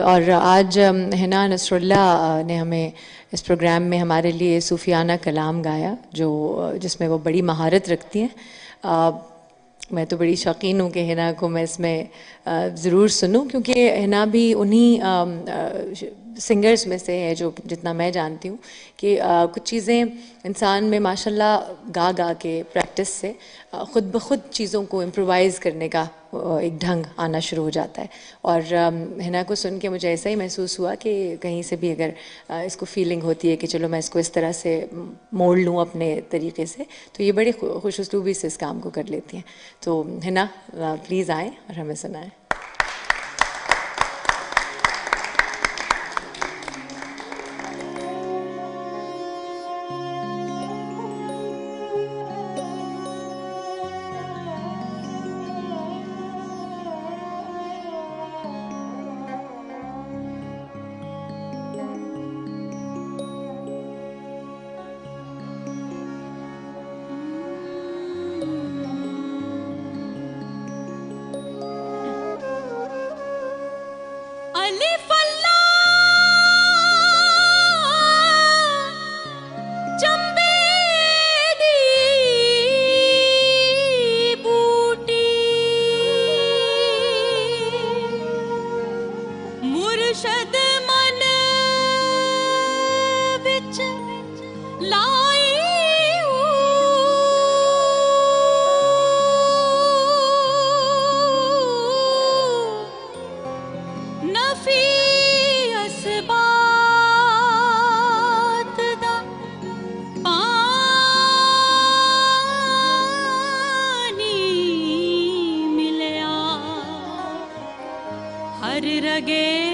और आज हिना नसरुल्ला ने हमें इस प्रोग्राम में हमारे लिए सूफियाना कलाम गाया, जो जिसमें वो बड़ी महारत रखती हैं। मैं तो बड़ी शौकीन हूँ कि हिना को मैं इसमें ज़रूर सुनूं, क्योंकि हिना भी उन्हीं सिंगर्स में से है जो जितना मैं जानती हूँ कि आ, कुछ चीज़ें इंसान में माशाल्लाह गा गा के प्रैक्टिस से ख़ुद ब खुद चीज़ों को इम्प्रोवाइज़ करने का एक ढंग आना शुरू हो जाता है। और हिना को सुन के मुझे ऐसा ही महसूस हुआ कि कहीं से भी अगर इसको फीलिंग होती है कि चलो मैं इसको इस तरह से मोड़ लूँ अपने तरीके से तो ये बड़ी खुश से इस काम को कर लेती हैं। तो हिना प्लीज़ आएँ और हमें सुनाएँ। live हर रगे